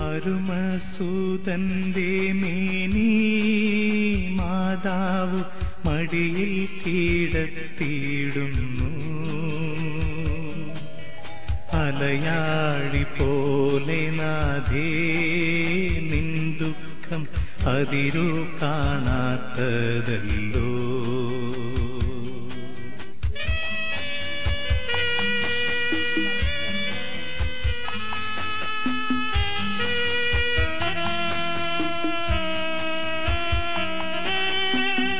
അരുമസൂതന്റെ മേനി മാതാവ് മടിയിൽ കീഴത്തിയിടുന്നു. അലയാഴി പോലെ നാഥേ നിൻ ദുഃഖം അതിരു കാണാത്തതല്ലോ.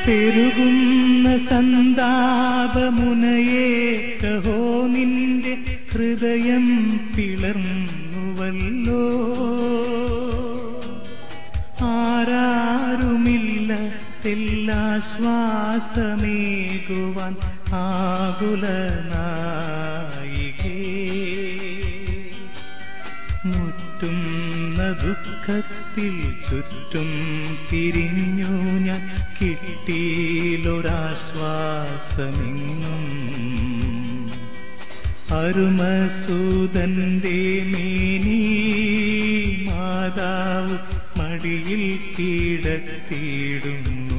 പെരുകുന്ന സന്താപമുനയേറ്റഹോ നിന്റെ ഹൃദയം പിളർന്നുവല്ലോ? ആരാരുമില്ല തെല്ലാശ്വാസമേകുവാൻ ആകുലനായികേ ദുഃഖത്തിൽ ചുറ്റും തിരിഞ്ഞു ഞാൻ കിട്ടിയിലൊരാശ്വാസമെങ്ങും. അരുമസൂതന്റെ മേനി മാതാവ് മടിയിൽ കീഴത്തിയിടുന്നു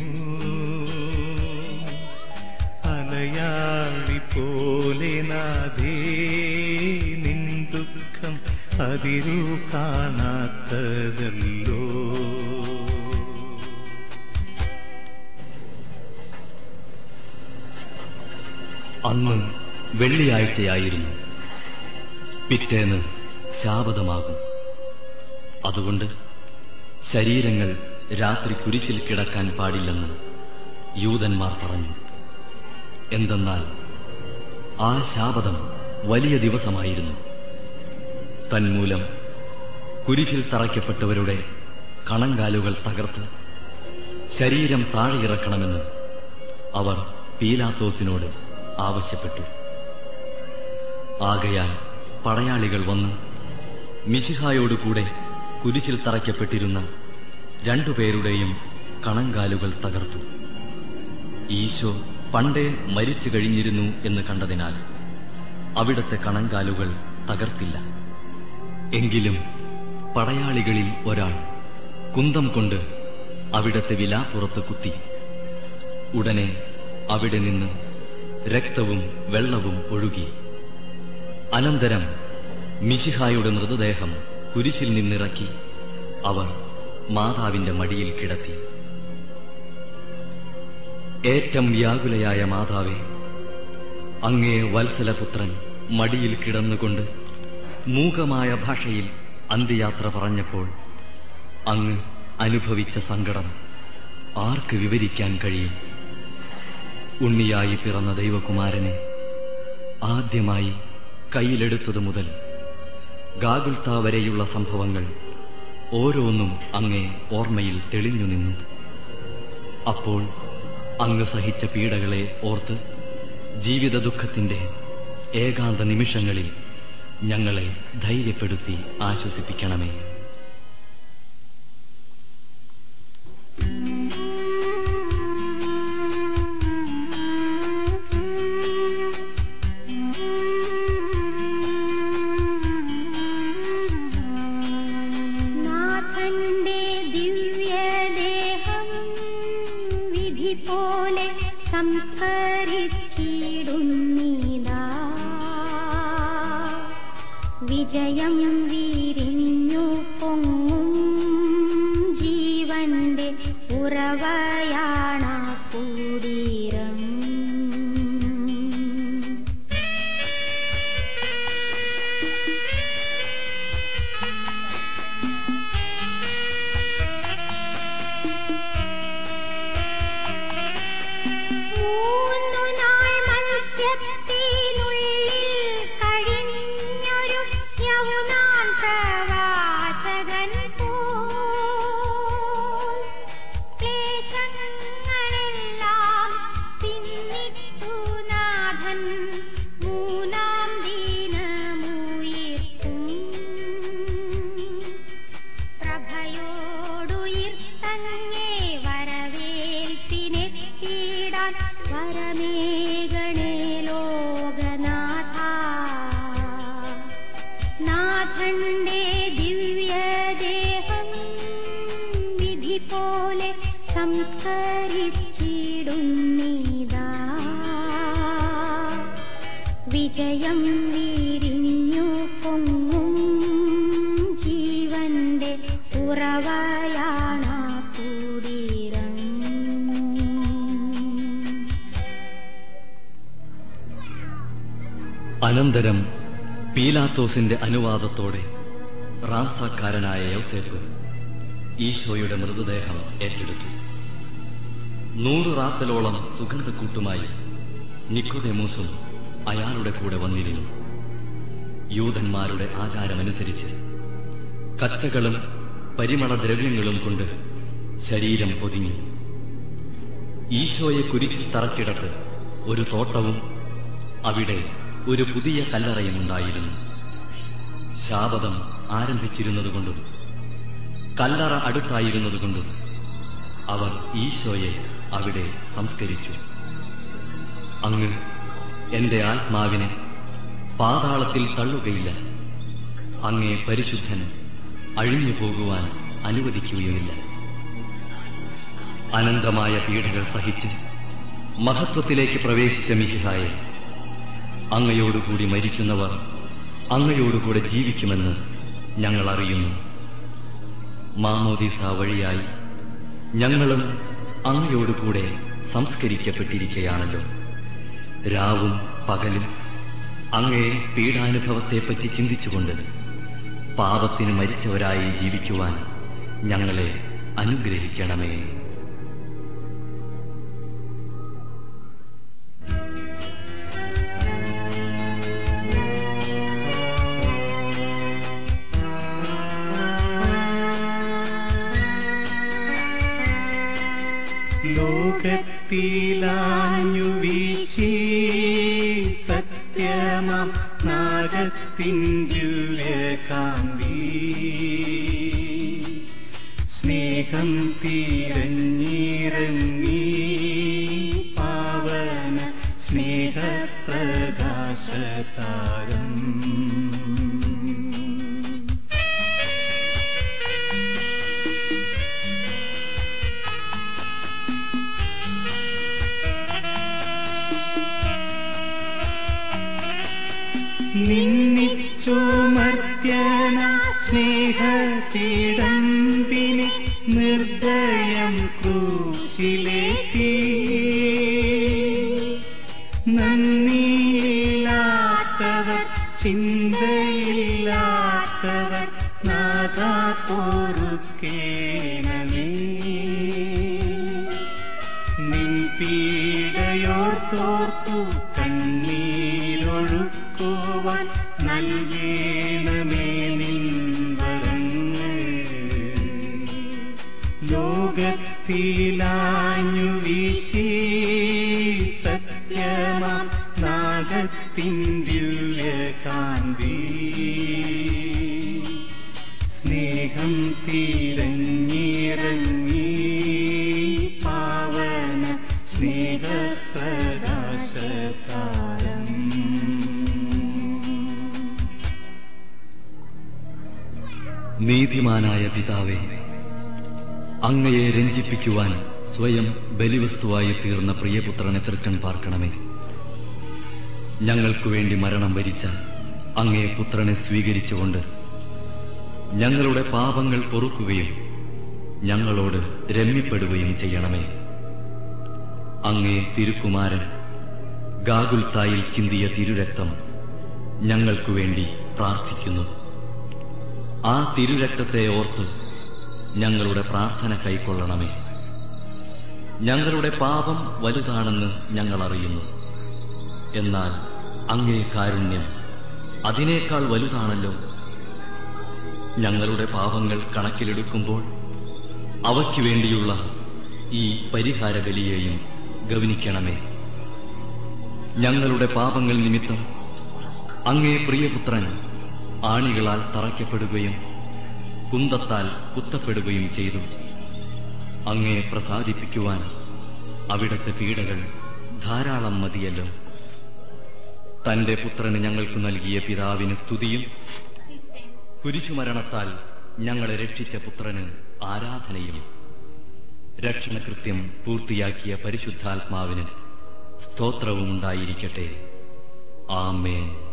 അതിരു കാണാത്തതല്ലോ. അന്ന് വെള്ളിയാഴ്ചയായിരുന്നു. പിറ്റേന്ന് ശാപതമാകും. അതുകൊണ്ട് ശരീരങ്ങൾ രാത്രി കുരിശിൽ കിടക്കാൻ പാടില്ലെന്ന് യൂതന്മാർ പറഞ്ഞു. എന്തെന്നാൽ ആ ശാപതം വലിയ ദിവസമായിരുന്നു. തന്മൂലം. കുരിശിൽ തറയ്ക്കപ്പെട്ടവരുടെ കണങ്കാലുകൾ തകർത്ത്. ശരീരം താഴെയിറക്കണമെന്ന് അവർ പീലാത്തോസിനോട് ആവശ്യപ്പെട്ടു. ആകയാൽ പടയാളികൾ വന്ന് മിശിഹായോടുകൂടെ കുരിശിൽ തറയ്ക്കപ്പെട്ടിരുന്ന രണ്ടുപേരുടെയും കണങ്കാലുകൾ തകർത്തു. ഈശോ പണ്ടേ മരിച്ചു കഴിഞ്ഞിരുന്നു എന്ന് കണ്ടതിനാൽ അവിടത്തെ കണങ്കാലുകൾ തകർത്തില്ല. എങ്കിലും പടയാളികളിൽ ഒരാൾ കുന്തം കൊണ്ട് അവിടത്തെ വില വിലാപ്പുറത്ത് കുത്തി. ഉടനെ അവിടെ നിന്ന് രക്തവും വെള്ളവും ഒഴുകി. അനന്തരം മിശിഹായുടെ മൃതദേഹം കുരിശിൽ നിന്നിറക്കി അവർ മാതാവിന്റെ മടിയിൽ കിടത്തി. ഏറ്റം വ്യാകുലയായ മാതാവേ അങ്ങേ വത്സലപുത്രൻ മടിയിൽ കിടന്നുകൊണ്ട് മൂകമായ ഭാഷയിൽ അന്ത്യയാത്ര പറഞ്ഞപ്പോൾ അങ്ങ് അനുഭവിച്ച സങ്കടം ആർക്ക് വിവരിക്കാൻ കഴിയും? ഉണ്ണിയായി പിറന്ന ദൈവകുമാരനെ ആദ്യമായി കയ്യിലെടുത്തതു മുതൽ ഗാഗുൽത്ത വരെയുള്ള സംഭവങ്ങൾ ഓരോന്നും അങ്ങേ ഓർമ്മയിൽ തെളിഞ്ഞു നിന്നു. അപ്പോൾ അങ്ങ് സഹിച്ച പീഡകളെ ഓർത്ത് ജീവിത ദുഃഖത്തിന്റെ ഏകാന്ത നിമിഷങ്ങളിൽ ഞങ്ങളെ ധൈര്യപ്പെടുത്തി ആശ്വസിപ്പിക്കണമേ. പോലെ സംസ്കരിച്ചിടുന്നീതാ വിജയം വീരിഞ്ഞു പൊങ്ങും मे गणे लोगनाथा नाखण्डे दिव्यदेव निधिपोले संस्करिचीडु निजयं അനന്തരം പീലാത്തോസിന്റെ അനുവാദത്തോടെ റാസാക്കാരനായ യൗസേപ്പ് ഈശോയുടെ മൃതദേഹം ഏറ്റെടുത്തു. നൂറ് റാത്തലോളം സുഗന്ധക്കൂട്ടുമായി നിക്കുതെമൂസും അയാളുടെ കൂടെ വന്നിരുന്നു. യൂതന്മാരുടെ ആചാരമനുസരിച്ച് കച്ചകളും പരിമളദ്രവ്യങ്ങളും കൊണ്ട് ശരീരം പൊതിഞ്ഞു. ഈശോയെ കുരിശിൽ തറച്ചിടത്ത് ഒരു തോട്ടവും അവിടെ ഒരു പുതിയ കല്ലറയും ഉണ്ടായിരുന്നു ശാപതം ആരംഭിച്ചിരുന്നതുകൊണ്ടും കല്ലറ അടുത്തായിരുന്നതുകൊണ്ടും അവർ ഈശോയെ അവിടെ സംസ്കരിച്ചു. അങ്ങ് എന്റെ ആത്മാവിനെ പാതാളത്തിൽ തള്ളുകയില്ല. അങ്ങേ പരിശുദ്ധൻ അഴിഞ്ഞു പോകുവാൻ അനുവദിക്കുകയുമില്ല. അനന്തമായ പീഡകൾ സഹിച്ച് മഹത്വത്തിലേക്ക് പ്രവേശിച്ച മിഹിഹായെ അങ്ങയോടുകൂടി മരിക്കുന്നവർ അങ്ങയോടുകൂടെ ജീവിക്കുമെന്ന് ഞങ്ങൾ അറിയുന്നു മാമോദീസ വഴിയായി ഞങ്ങളും അങ്ങയോടുകൂടെ സംസ്കരിക്കപ്പെട്ടിരിക്കുകയാണല്ലോ രാവും പകലും അങ്ങയെ പീഡാനുഭവത്തെപ്പറ്റി ചിന്തിച്ചുകൊണ്ട് പാപത്തിന് മരിച്ചവരായി ജീവിക്കുവാൻ ഞങ്ങളെ അനുഗ്രഹിക്കണമേ. ലോകത്തിലാഞ്ഞു വീശി സത്യമം നാഗത്തിൻ ദിവ്യകാന്തി സ്നേഹം തീരഞ്ഞിറങ്ങി പാവന സ്നേഹപ്രകാശതാരം. നിന്നിച്ചുമർത്യന സ്നേഹത്തിടമ്പിനെ നിർദ്ദയം ക്രൂശിലേറ്റി. നന്ദിയില്ലാത്തവർ ചിന്തയില്ലാത്തവർ നാദാ പൊറുക്കേണമേ. നിൻ പീഡയോർത്തോർത്തു കണ്ണീരൊഴുക്കുവാൻ ദിവ്യകാന്തി സ്നേഹം നീതിമാനായ പിതാവേ അങ്ങയെ രഞ്ജിപ്പിക്കുവാൻ സ്വയം ബലിവസ്തുവായി തീർന്ന പ്രിയപുത്രനെ തൃക്കൺ പാർക്കണമേ. ഞങ്ങൾക്കു വേണ്ടി മരണം വരിച്ച അങ്ങേ പുത്രനെ സ്വീകരിച്ചുകൊണ്ട് ഞങ്ങളുടെ പാപങ്ങൾ പൊറുക്കുകയും ഞങ്ങളോട് രമ്യപ്പെടുകയും ചെയ്യണമേ. അങ്ങേ തിരുക്കുമാരൻ ഗാഗുൽത്തായിൽ ചിന്തിയ തിരുരക്തം ഞങ്ങൾക്കു വേണ്ടി പ്രാർത്ഥിക്കുന്നു. ആ തിരുരക്തത്തെ ഓർത്ത് ഞങ്ങളുടെ പ്രാർത്ഥന കൈക്കൊള്ളണമേ. ഞങ്ങളുടെ പാപം വലുതാണെന്ന് ഞങ്ങൾ അറിയുന്നു എന്നാൽ അങ്ങേ കാരുണ്യം അതിനേക്കാൾ വലുതാണല്ലോ. ഞങ്ങളുടെ പാപങ്ങൾ കണക്കിലെടുക്കുമ്പോൾ അവയ്ക്ക് വേണ്ടിയുള്ള ഈ പരിഹാര ബലിയെയും ഗവനിക്കണമേ. ഞങ്ങളുടെ പാപങ്ങൾ നിമിത്തം അങ്ങേ പ്രിയപുത്രൻ ആണികളാൽ തറയ്ക്കപ്പെടുകയും കുന്തത്താൽ കുത്തപ്പെടുകയും ചെയ്തു. അങ്ങേ പ്രസാദിപ്പിക്കുവാൻ അവിടത്തെ പീഡകൾ ധാരാളം മതിയല്ലോ. തന്റെ പുത്രന് ഞങ്ങൾക്ക് നൽകിയ പിതാവിന് സ്തുതിയും കുരിശുമരണത്താൽ ഞങ്ങളെ രക്ഷിച്ച പുത്രന് ആരാധനയും രക്ഷണകൃത്യം പൂർത്തിയാക്കിയ പരിശുദ്ധാത്മാവിന് സ്തോത്രവും ഉണ്ടായിരിക്കട്ടെ ആമേൻ.